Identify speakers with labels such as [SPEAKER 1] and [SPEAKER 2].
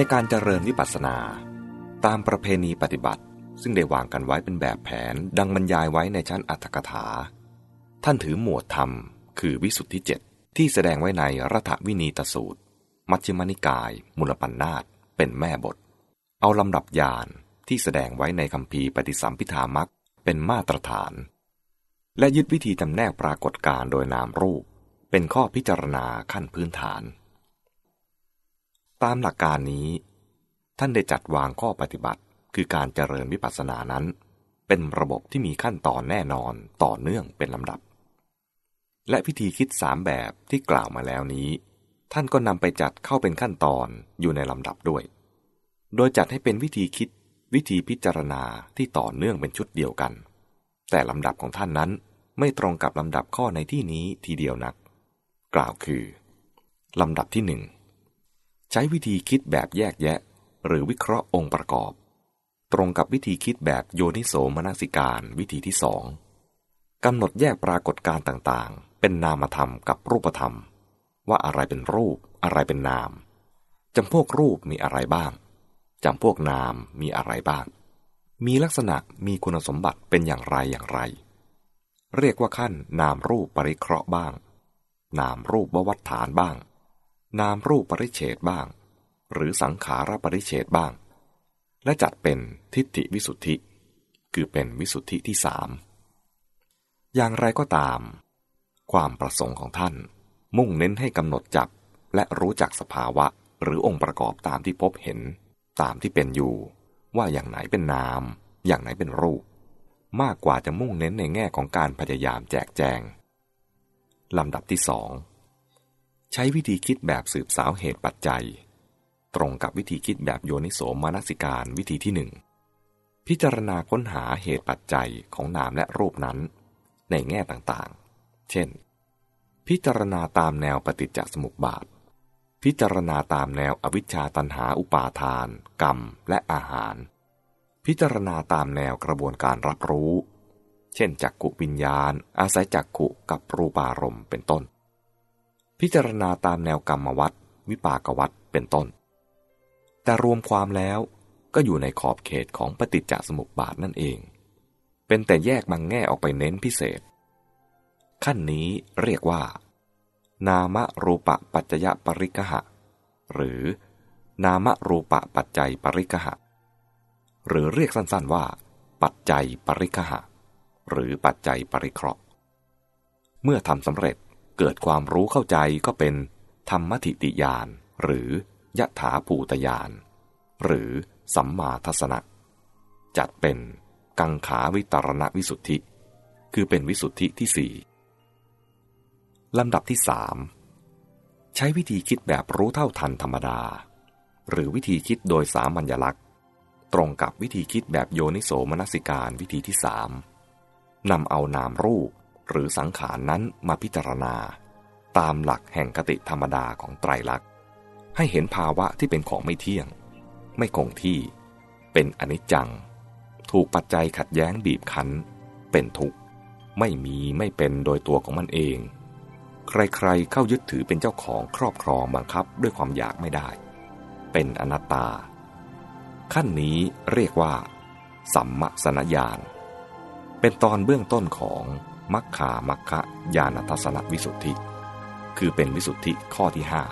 [SPEAKER 1] ในการเจริญวิปัสสนา ตามประเพณีปฏิบัติ ซึ่งได้วางกันไว้เป็นแบบแผนดังบรรยายไว้ในชั้นอัตถกถา ท่านถือหมวดธรรม คือวิสุทธิเจ็ดที่แสดงไว้ในรัฐวินีตสูตร มัชฌิมนิกาย มุลปันนาตเป็นแม่บท เอาลำดับยานที่แสดงไว้ในคำพีปฏิสัมพิธามักเป็นมาตรฐาน และยึดวิธีจำแนกปรากฏการโดยนามรูป เป็นข้อพิจารณาขั้นพื้นฐาน ตามหลักการนี้ ท่านได้จัดวางข้อปฏิบัติ คือการเจริญวิปัสสนานั้น เป็นระบบที่มีขั้นตอนแน่นอนต่อเนื่องเป็นลำดับ และพิธีคิดสามแบบที่กล่าวมาแล้วนี้ ท่านก็นำไปจัดเข้าเป็นขั้นตอนอยู่ในลำดับด้วย โดยจัดให้เป็นวิธีคิดวิธีพิจารณาที่ต่อเนื่องเป็นชุดเดียวกัน แต่ลำดับของท่านนั้นไม่ตรงกับลำดับข้อในที่นี้ทีเดียวนัก กล่าวคือ ลำดับที่หนึ่ง ใช้วิธีคิดแบบแยกแยะ หรือวิเคราะห์องค์ประกอบ ตรงกับวิธีคิดแบบโยนิโสมนสิการวิธีที่สองกำหนดแยกปรากฏการต่างๆ เป็นนามธรรมกับรูปธรรม ว่าอะไรเป็นรูป อะไรเป็นนามจำพวกรูปมีอะไรบ้างจำพวกนามมีอะไรบ้าง มีลักษณะมีคุณสมบัติเป็นอย่างไรอย่างไร เรียกว่าขั้นนามรูปปริเคราะห์บ้าง นามรูปววัฏฐานบ้าง นามรูปปริเฉดบ้าง หรือสังขารปริเฉดบ้าง และจัดเป็นทิฏฐิวิสุทธิ คือเป็นวิสุทธิที่สามอย่างไรก็ตาม ความประสงค์ของท่าน มุ่งเน้นให้กำหนดจับและรู้จักสภาวะหรือองค์ประกอบตามที่พบเห็น ตามที่เป็นอยู่ ว่าอย่างไหนเป็นนาม อย่างไหนเป็นรูป มากกว่าจะมุ่งเน้นในแง่ของการพยายามแจกแจงลำดับที่สอง ใช้วิธีคิดแบบสืบสาวเหตุปัจจัย ตรงกับวิธีคิดแบบโยนิโสมนสิการวิธีที่หนึ่งพิจารณาค้นหาเหตุปัจจัยของนามและรูปนั้น ในแง่ต่างๆ เช่น พิจารณาตามแนวปฏิจจสมุปบาท พิจารณาตามแนวอวิชชาตันหาอุปาทาน กรรม และอาหาร พิจารณาตามแนวกระบวนการรับรู้ เช่นจักกุวิญญาณ อาศัยจักกุกับรูปารมณ์เป็นต้น พิจารณาตามแนวกรรมวัดวิปากวัดเป็นต้น แต่รวมความแล้วก็อยู่ในขอบเขตของปฏิจจสมุปบาทนั่นเอง เป็นแต่แยกบางแง่ออกไปเน้นพิเศษ ขั้นนี้เรียกว่า นามรูปะปัจจยปริกหะ หรือนามรูปะปัจจัยปริกหะ หรือเรียกสั้นๆว่า ปัจจัยปริกหะ หรือปัจจัยปริเคราะห์ เมื่อทำสำเร็จ เกิดความรู้เข้าใจก็เป็นธรรมทิติยานหรือยะถาภูตยานหรือสัมมาทัศนะจัดเป็นกังขาวิตรณวิสุทธิ คือเป็นวิสุทธิที่สี่ลำดับที่สามใช้วิธีคิดแบบรู้เท่าทันธรรมดา หรือวิธีคิดโดยสามัญลักษณ์ ตรงกับวิธีคิดแบบโยนิโสมนสิการวิธีที่สามนำเอานามรูป หรือสังขารนั้นมาพิจารณา ตามหลักแห่งกติธรรมดาของไตรลักษณ์ ให้เห็นภาวะที่เป็นของไม่เที่ยง ไม่คงที่ เป็นอนิจจัง ถูกปัจจัยขัดแย้งบีบคั้น เป็นทุกข์ ไม่มีไม่เป็นโดยตัวของมันเอง ใครๆเข้ายึดถือเป็นเจ้าของครอบครองบังคับด้วยความอยากไม่ได้ เป็นอนัตตา ขั้นนี้เรียกว่า สัมมสนญาณเป็นตอนเบื้องต้นของ มัคคามัคคะญาณทัศนวิสุทธิ คือเป็นวิสุทธิข้อที่ห้า